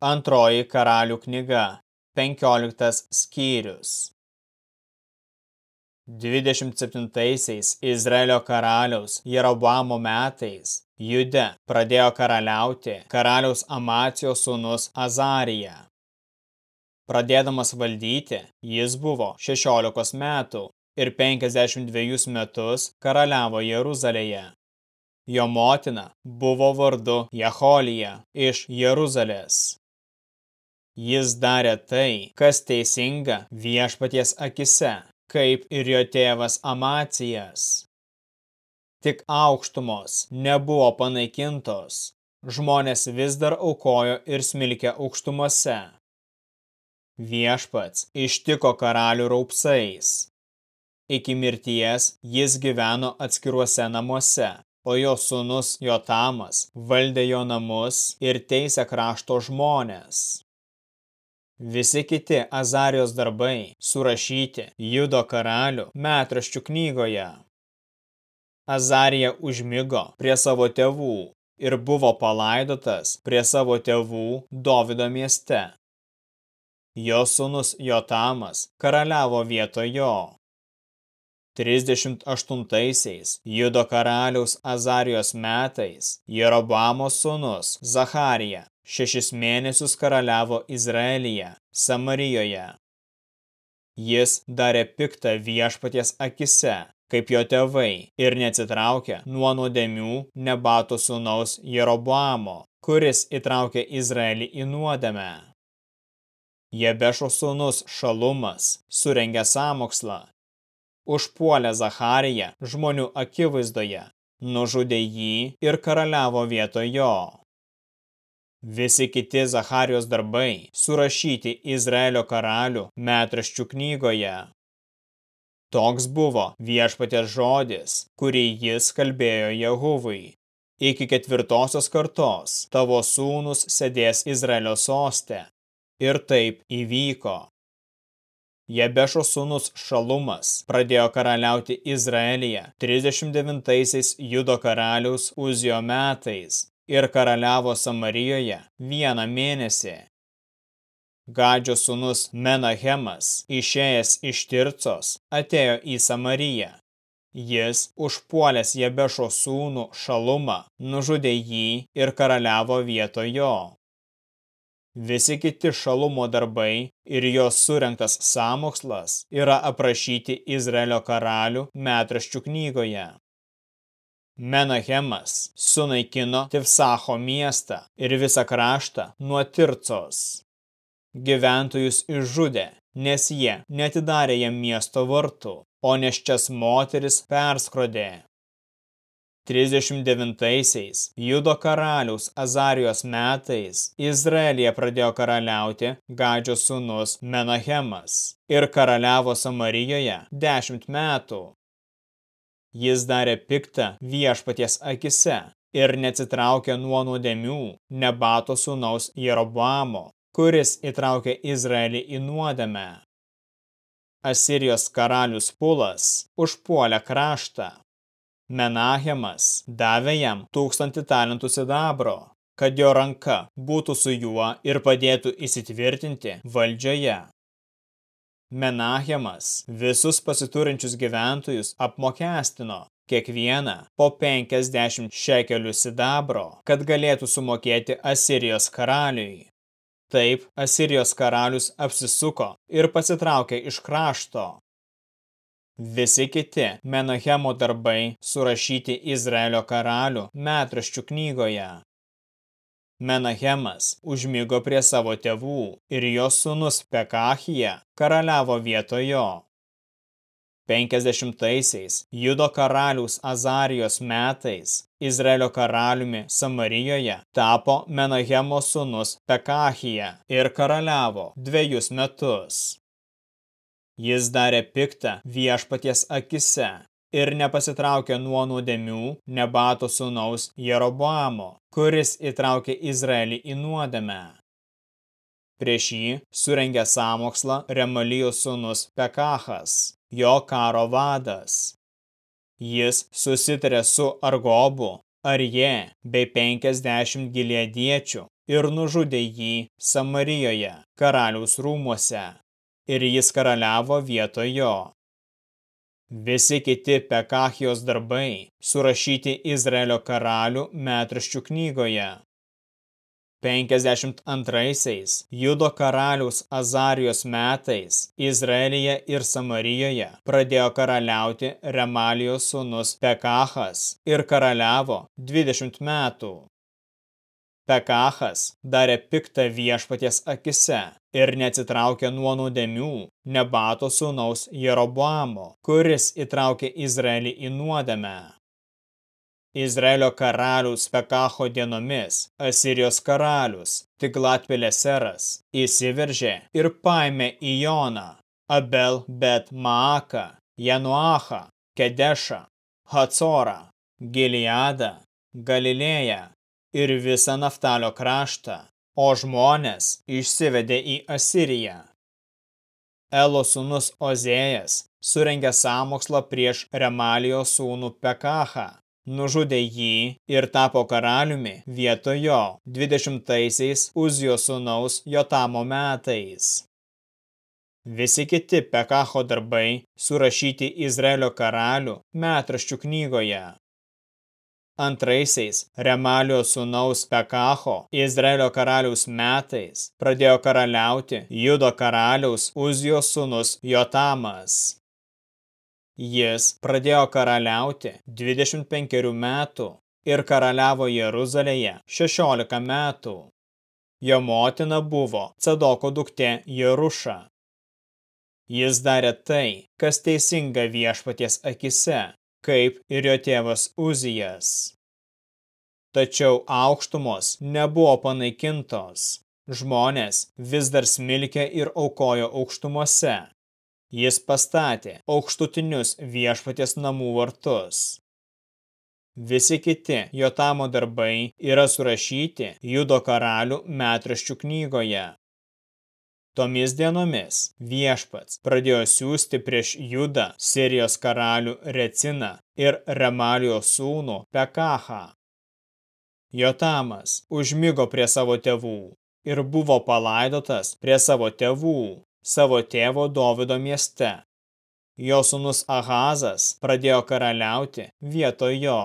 Antroji karalių knyga, 15 skyrius. 27 Izraelio karaliaus Jeroboamo metais Jude pradėjo karaliauti karaliaus Amacijos sūnus Azarija. Pradėdamas valdyti, jis buvo 16 metų ir 52 metus karaliavo Jeruzalėje. Jo motina buvo vardu Jeholija iš Jeruzalės. Jis darė tai, kas teisinga viešpaties akise, kaip ir jo tėvas Amacijas. Tik aukštumos nebuvo panaikintos, žmonės vis dar aukojo ir smilkė aukštumose. Viešpats ištiko karalių raupsais. Iki mirties jis gyveno atskiruose namuose, o jo sūnus Jotamas valdė jo namus ir teisė krašto žmonės. Visi kiti Azarijos darbai surašyti Judo karalių metraščių knygoje. Azarija užmigo prie savo tėvų ir buvo palaidotas prie savo tėvų Dovido mieste. Jo sūnus Jotamas karaliavo vietoj jo. 38-aisiais Judo karaliaus Azarijos metais Jerobamo sūnus Zacharija šešis mėnesius karaliavo Izraelyje, Samarijoje. Jis darė piktą viešpaties akise, kaip jo tėvai, ir neatsitraukė nuo nuodėmių nebato sūnaus Jeroboamo, kuris įtraukė Izraelį į nuodėmę. Jebešo sūnus Šalumas surengė samokslą, užpuolė Zachariją žmonių akivaizdoje, nužudė jį ir karaliavo vietoj jo. Visi kiti Zacharijos darbai surašyti Izraelio karalių metraščių knygoje. Toks buvo viešpatės žodis, kurį jis kalbėjo Jehuvui. Iki ketvirtosios kartos tavo sūnus sėdės Izraelio soste. Ir taip įvyko. Jebešo sūnus Šalumas pradėjo karaliauti Izraelyje 39 Judo karaliaus Uzijo metais ir karaliavo Samarijoje vieną mėnesį. Gadžio sūnus Menahemas, išėjęs iš Tircos, atėjo į Samariją. Jis, užpuolęs Jebešo sūnų Šalumą, nužudė jį ir karaliavo vietoj jo. Visi kiti Šalumo darbai ir jos surinktas samokslas yra aprašyti Izraelio karalių metraščių knygoje. Menahemas sunaikino Tivsacho miestą ir visą kraštą nuo Tircos. Gyventojus išžudė, nes jie netidarė jam miesto vartų, o neščias moteris perskrodė. 39-aisiais Judo karaliaus Azarijos metais Izraelija pradėjo karaliauti Gadžio sūnus Menahemas ir karaliavo Samarijoje dešimt metų. Jis darė piktą viešpaties akise ir neatsitraukė nuo nuodėmių nebato sūnaus Jeroboamo, kuris įtraukė Izraelį į nuodėmę. Asirijos karalius Pulas užpuolė kraštą. Menahemas davė jam tūkstantį talentų sidabro, kad jo ranka būtų su juo ir padėtų įsitvirtinti valdžioje. Menahemas visus pasiturinčius gyventojus apmokestino, kiekvieną po 50 šekelių sidabro, kad galėtų sumokėti Asirijos karaliui. Taip Asirijos karalius apsisuko ir pasitraukė iš krašto. Visi kiti Menahemo darbai surašyti Izraelio karalių metraščių knygoje. Menahemas užmigo prie savo tėvų ir jos sūnus Pekachija karaliavo vietojo. 50-aisiais Judo karaliaus Azarijos metais Izraelio karaliumi Samarijoje tapo Menahemo sūnus Pekachija ir karaliavo dviejus metus. Jis darė piktą viešpaties akise ir nepasitraukė nuo nuodėmių nebato sūnaus Jeroboamo, kuris įtraukė Izraelį į nuodėmę. Prieš jį surengė samokslą Remalijos sūnus Pekachas, jo karo vadas. Jis susitarė su Argobu, Arje bei 50 giliediečių ir nužudė jį Samarijoje, karaliaus rūmuose, ir jis karaliavo vietoj jo. Visi kiti Pekachijos darbai surašyti Izraelio karalių metraščių knygoje. 52-aisiais Judo karaliaus Azarijos metais Izraelyje ir Samarijoje pradėjo karaliauti Remalijos sūnus Pekachas ir karaliavo 20 metų. Pekachas darė piktą viešpaties akise ir neatsitraukė nuo nuodėmių Nebato sūnaus Jeroboamo, kuris įtraukė Izraelį į nuodėmę. Izraelio karalius Pekacho dienomis Asirijos karalius Tiglatpileseras įsiveržė ir paėmė į Joną, Abel bet Maaką, Januachą, Kedešą, Hacorą, Gileadą, Galilėją ir visą Naftalio kraštą, o žmonės išsivedė į Asiriją. Elo sūnus Ozėjas surengė sąmokslą prieš Remalijos sūnų Pekachą, nužudė jį ir tapo karaliumi vietoj jo 20-aisiais Uzijo sūnaus Jotamo metais. Visi kiti Pekacho darbai surašyti Izraelio karalių metraščių knygoje. Antraisiais Remalio sūnaus Pekacho Izraelio karaliaus metais pradėjo karaliauti Judo karaliaus Uzijos sūnus Jotamas. Jis pradėjo karaliauti 25 metų ir karaliavo Jeruzalėje 16 metų. Jo motina buvo Cadoko duktė Jeruša. Jis darė tai, kas teisinga viešpaties akise, kaip ir jo tėvas Uzijas. Tačiau aukštumos nebuvo panaikintos. Žmonės vis dar smilkė ir aukojo aukštumose. Jis pastatė aukštutinius viešpaties namų vartus. Visi kiti Jotamo darbai yra surašyti Judo karalių metraščių knygoje. Tomis dienomis viešpats pradėjo siūsti prieš Judą Sirijos karalių Reciną ir Remalijos sūnų Pekachą. Jotamas užmigo prie savo tėvų ir buvo palaidotas prie savo tėvų, savo tėvo Dovido mieste. Jo sūnus Ahazas pradėjo karaliauti vietoj jo.